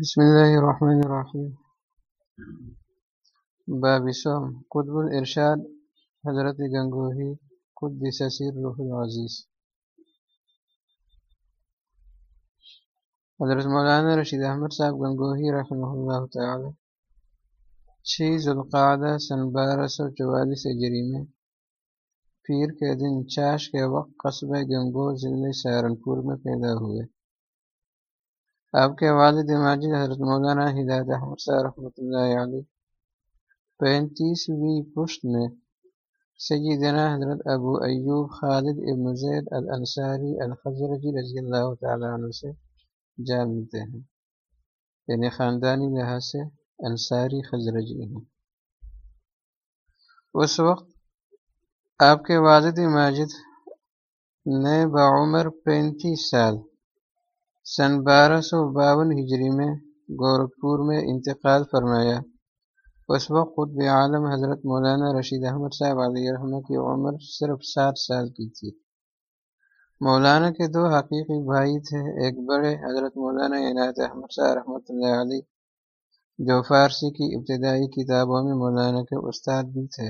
بسم الله الرحمن الرحيم. باب سوم قطب الارشاد حضرت گنگوہی، قدس سر العزیز. حضرت مولانا رشید احمد صاحب گنگوہی رحمہ اللہ تعالی. چھ ذوالقعدہ سن بارہ سو چوالیس ہجری میں پیر کے دن چاش کے وقت قصبہ گنگو ضلع سہارنپور میں پیدا ہوئے. آپ کے والد ماجد حضرت مولانا ہدایت احمد صاحب رحمۃ اللہ علیہ پینتیسویں پشت میں سیدنا حضرت ابو ایوب خالد ابن زید الانصاری الخضرجی رضی اللہ تعالیٰ عنہ سے جا ملتے ہیں۔ یعنی خاندانی لحاظ سے انصاری خزرجی ہیں۔ اس وقت آپ کے والد ماجد نے بعمر پینتیس سال سن بارہ سو باون ہجری میں گورکھپور میں انتقال فرمایا۔ اس وقت خود عالم حضرت مولانا رشید احمد صاحب علیہ رحمہ کی عمر صرف سات سال کی تھی۔ مولانا کے دو حقیقی بھائی تھے، ایک بڑے حضرت مولانا عنایت احمد صاحب رحمۃ اللہ علیہ، جو فارسی کی ابتدائی کتابوں میں مولانا کے استاد بھی تھے،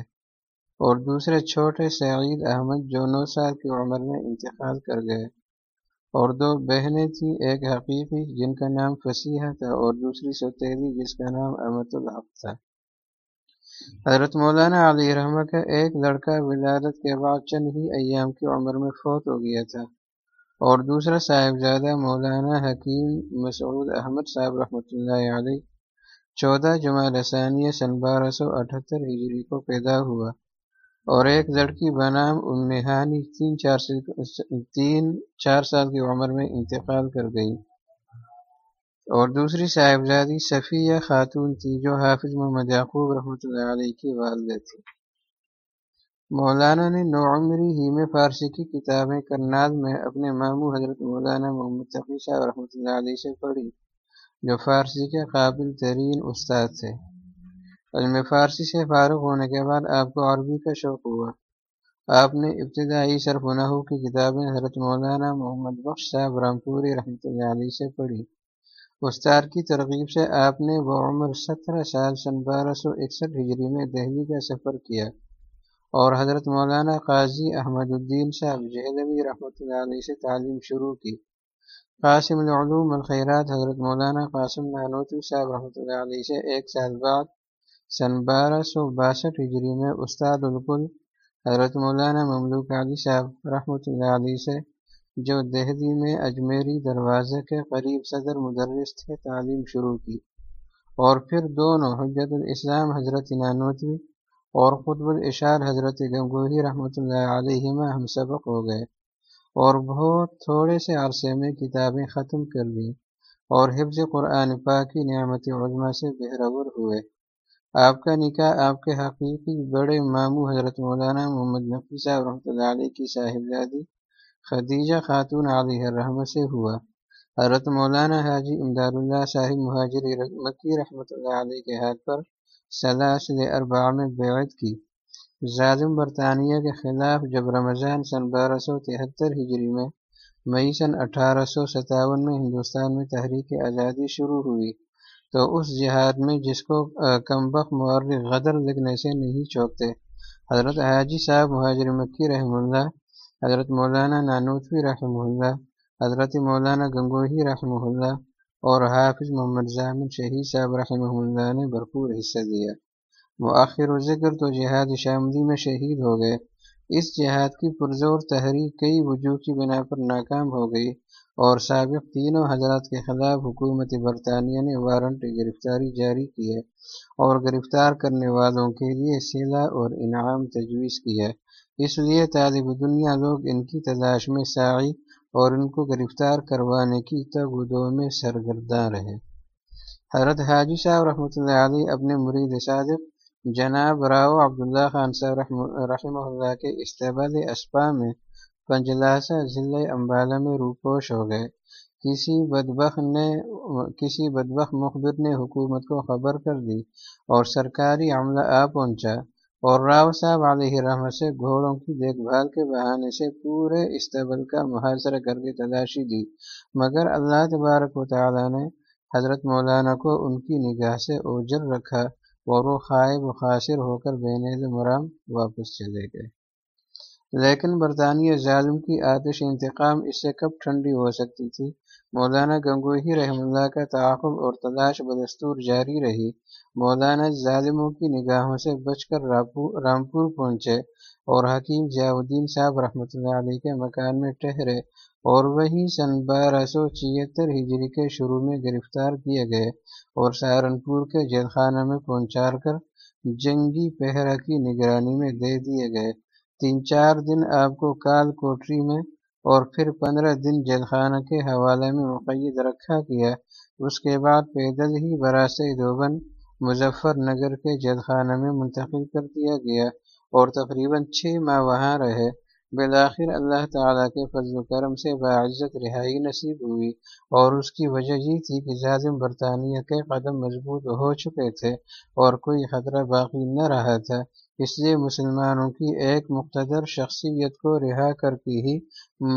اور دوسرے چھوٹے سعید احمد جو نو سال کی عمر میں انتقال کر گئے۔ اور دو بہنیں تھیں، ایک حقیقی جن کا نام فصیحہ تھا اور دوسری سوتیلی جس کا نام امت الحق تھا۔ حضرت مولانا علی رحمہ کا ایک لڑکا ولادت کے بعد چند ہی ایام کی عمر میں فوت ہو گیا تھا۔ اور دوسرا صاحبزادہ مولانا حکیم مسعود احمد صاحب رحمۃ اللہ علیہ، چودہ جمع ثانیہ سن بارہ سو اٹھہتر ہجری کو پیدا ہوا۔ اور ایک لڑکی بنام امہانی تین چار تین چار سال کی عمر میں انتقال کر گئی۔ اور دوسری صاحبزادی صفیہ خاتون تھی، جو حافظ محمد یعقوب رحمۃ اللہ علیہ کی والدہ تھی۔ مولانا نے نوعمری ہی میں فارسی کی کتابیں کرنال میں اپنے ماموں حضرت مولانا محمد تقی صاحب رحمۃ اللہ علیہ سے پڑھی، جو فارسی کے قابل ترین استاد تھے۔ علم فارسی سے فارغ ہونے کے بعد آپ کو عربی کا شوق ہوا۔ آپ نے ابتدائی صرف نحو کی کتابیں حضرت مولانا محمد بخش صاحب رامپوری رحمۃ اللہ علیہ سے پڑھی۔ استاد کی ترغیب سے آپ نے وہ عمر سترہ سال سن بارہ سو اکسٹھ ہجری میں دہلی کا سفر کیا۔ اور حضرت مولانا قاضی احمد الدین صاحب جہلوی رحمۃ اللہ علیہ سے تعلیم شروع کی۔ قاسم العلوم الخیرات حضرت مولانا قاسم نانوتوی صاحب رحمۃ اللہ علیہ سے ایک سال بعد سن بارہ سو باسٹھ ہجری میں استاد الکل حضرت مولانا مملوک علی صاحب رحمۃ اللہ علیہ سے، جو دہلی میں اجمیری دروازے کے قریب صدر مدرس تھے، تعلیم شروع کی۔ اور پھر دونوں، حجت الاسلام حضرت نانوتوی اور قطب الاشار حضرت گنگوہی رحمۃ اللہ علیہ ہم سبق ہو گئے۔ اور بہت تھوڑے سے عرصے میں کتابیں ختم کر دیں اور حفظ قرآن پاکی نعمت علماء سے بہرور ہوئے۔ آپ کا نکاح آپ کے حقیقی بڑے ماموں حضرت مولانا محمد نقی صاحب رحمۃ اللہ علیہ کی صاحبزادی خدیجہ خاتون علیہ الرحمہ سے ہوا۔ حضرت مولانا حاجی امداد اللہ صاحب مہاجر مکی رحمۃ اللہ علیہ کے ہاتھ پر سلاسل اربع میں بیعت کی۔ ظالم برطانیہ کے خلاف جب رمضان سن بارہ سو تہتر ہجری میں مئی سن اٹھارہ سو ستاون میں ہندوستان میں تحریک آزادی شروع ہوئی۔ تو اس جہاد میں جس کو کمبخ مورخ غدر لکھنے سے نہیں چوکتے۔ حضرت حاجی صاحب مہاجر مکی رحمہ اللہ، حضرت مولانا نانوتوی رحمہ اللہ، حضرت مولانا گنگوہی رحمہ اللہ اور حافظ محمد زامن شہید صاحب رحمہ اللہ نے بھرپور حصہ دیا۔ مؤخر و ذکر تو جہاد شامدی میں شہید ہو گئے۔ اس جہاد کی پرزور تحریک کئی وجوہ کی بنا پر ناکام ہو گئی اور سابق تینوں حضرات کے خلاف حکومت برطانیہ نے وارنٹ گرفتاری جاری کی ہے اور گرفتار کرنے والوں کے لیے سلا اور انعام تجویز کی ہے۔ اس لیے طالب دنیا لوگ ان کی تلاش میں ساعی اور ان کو گرفتار کروانے کی تگودوں میں سرگرداں رہے حضرت حاجی صاحب رحمۃ اللہ علیہ اپنے مرید صادق جناب راؤ عبداللہ خان صاحب رحمہ اللہ کے استبال اسپا میں پنجلاسا ضلع امبالہ میں روپوش ہو گئے۔ کسی بدبخ نے کسی بدبخ مخبر نے حکومت کو خبر کر دی اور سرکاری عملہ آ پہنچا اور راؤ صاحب علیہ رحمت سے گھوڑوں کی دیکھ بھال کے بہانے سے پورے استبل کا محاصرہ کر کے تلاشی دی۔ مگر اللہ تبارک و تعالیٰ نے حضرت مولانا کو ان کی نگاہ سے اوجر رکھا۔ اور وہ خائب و خاصر ہو کر بین مرام واپس چلے گئے۔ لیکن برطانیہ ظالم کی آتش انتقام اس سے کب ٹھنڈی ہو سکتی تھی؟ مولانا گنگوہی رحم اللہ کا تعاقب اور تلاش بدستور جاری رہی۔ مولانا ظالموں کی نگاہوں سے بچ کر رامپور پہنچے اور حکیم ضیاء الدین صاحب رحمۃ اللہ علیہ کے مکان میں ٹھہرے اور وہی سن بارہ سو چھہتر ہجری کے شروع میں گرفتار کیے گئے اور سہارنپور کے جیل خانہ میں پہنچا کر جنگی پہرا کی نگرانی میں دے دیے گئے۔ تین چار دن آپ کو کال کوٹری میں اور پھر پندرہ دن جیل خانہ کے حوالے میں مقید رکھا کیا اس کے بعد پیدل ہی براس دوبن مظفر نگر کے جیل خانہ میں منتقل کر دیا گیا اور تقریباً چھ ماہ وہاں رہے۔ بالآخر اللہ تعالیٰ کے فضل و کرم سے باعزت رہائی نصیب ہوئی اور اس کی وجہ یہ تھی کہ ظالم برطانیہ کے قدم مضبوط ہو چکے تھے اور کوئی خطرہ باقی نہ رہا تھا۔ اس لیے مسلمانوں کی ایک مقتدر شخصیت کو رہا کر کے ہی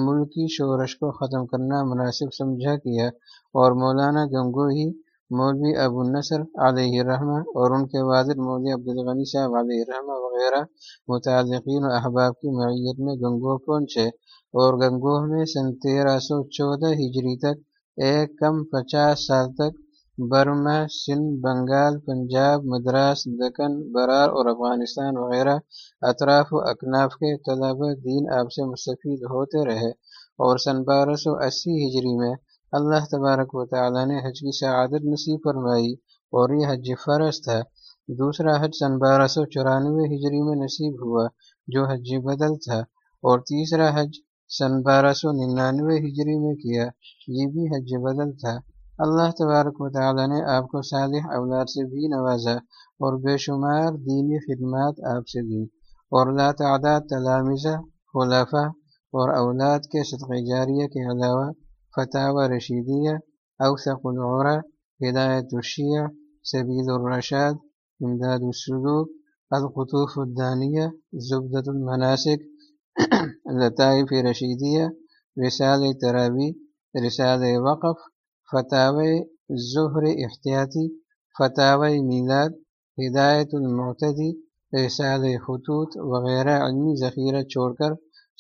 ملکی شورش کو ختم کرنا مناسب سمجھا کیا اور مولانا گنگو ہی مولوی ابو النصر علیہ الرحمہ اور ان کے والد مولوی عبدالغنی صاحب علیہ الرحمہ وغیرہ متعلقین و احباب کی معیت میں گنگوہ پہنچے اور گنگوہ میں سن تیرہ سو چودہ ہجری تک ایک کم پچاس سال تک برما سندھ، بنگال، پنجاب، مدراس، دکن، برار اور افغانستان وغیرہ اطراف و اکناف کے طلبہ دین آپ سے مستفید ہوتے رہے اور سن بارہ سو اسی ہجری میں اللہ تبارک و تعالیٰ نے حج کی سعادت نصیب فرمائی اور یہ حج فرض تھا۔ دوسرا حج سن بارہ سو چورانوے ہجری میں نصیب ہوا جو حج بدل تھا اور تیسرا حج سن بارہ سو ننانوے ہجری میں کیا، یہ بھی حج بدل تھا۔ اللہ تبارک و تعالیٰ نے آپ کو صالح اولاد سے بھی نوازا اور بے شمار دینی خدمات آپ سے دی اور لا تعداد تلامزہ خلافہ اور اولاد کے صدقہ جاریہ کے علاوہ فتح و رشیدیہ اوسق العرا، ہدایت الشیعہ، سبیل الرشاد، امداد السلوک، القطوف الدانیہ زبدت المناسک، لطائف رشیدیہ رسال تراوی رسال وقف فتح ظہر احتیاطی فتح میلاد، ہدایت المعتدی رسال خطوط وغیرہ علمی ذخیرہ چھوڑ کر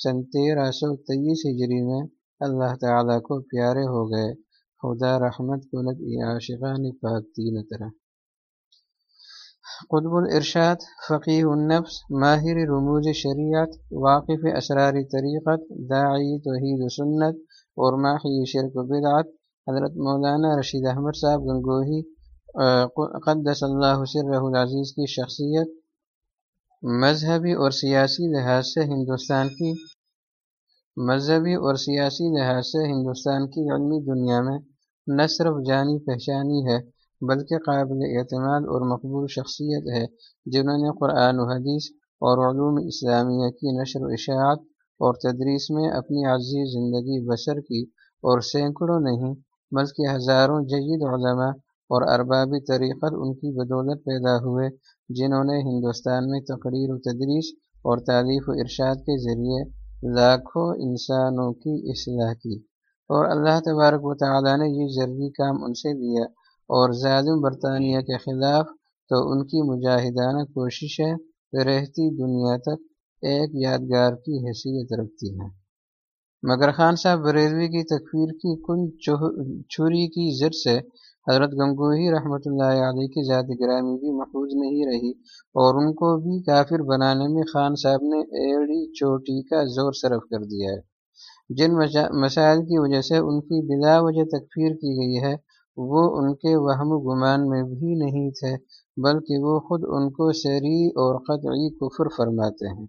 سن تیرہ سو تیئیس ہجری میں اللہ تعالیٰ کو پیارے ہو گئے۔ خدا رحمت کنت عاشقان پاک تین طرح۔ قطب الارشاد فقیح النفس، ماہر رموز شریعت، واقف اسراری طریقت، داعی توحید و سنت، اور ماہی شرک و بدعت حضرت مولانا رشید احمد صاحب گنگوہی قدس اللہ سرہ العزیز کی شخصیت، مذہبی اور سیاسی لحاظ سے ہندوستان کی، مذہبی اور سیاسی لحاظ سے ہندوستان کی علمی دنیا میں نہ صرف جانی پہچانی ہے، بلکہ قابل اعتماد اور مقبول شخصیت ہے، جنہوں نے قرآن و حدیث اور علوم اسلامیہ کی نشر و اشاعت اور تدریس میں اپنی عزیز زندگی بسر کی اور سینکڑوں نہیں بلکہ ہزاروں جید علماء اور اربابی طریقت ان کی بدولت پیدا ہوئے، جنہوں نے ہندوستان میں تقریر و تدریس اور تعلیف و ارشاد کے ذریعے لاکھوں انسانوں کی اصلاح کی۔ اور اللہ تبارک و تعالیٰ نے یہ ضروری کام ان سے لیا اور ظالم برطانیہ کے خلاف تو ان کی مجاہدانہ کوششیں رہتی دنیا تک ایک یادگار کی حیثیت رکھتی ہیں۔ مگر خان صاحب بریلوی کی تکفیر کی کن چھری کی زر سے حضرت گنگوہی رحمۃ اللہ علیہ کی ذات گرامی بھی محفوظ نہیں رہی اور ان کو بھی کافر بنانے میں خان صاحب نے ایڑی چوٹی کا زور صرف کر دیا ہے۔ جن مسائل کی وجہ سے ان کی بلا وجہ تکفیر کی گئی ہے، وہ ان کے وہم گمان میں بھی نہیں تھے، بلکہ وہ خود ان کو سری اور قطعی کفر فرماتے ہیں۔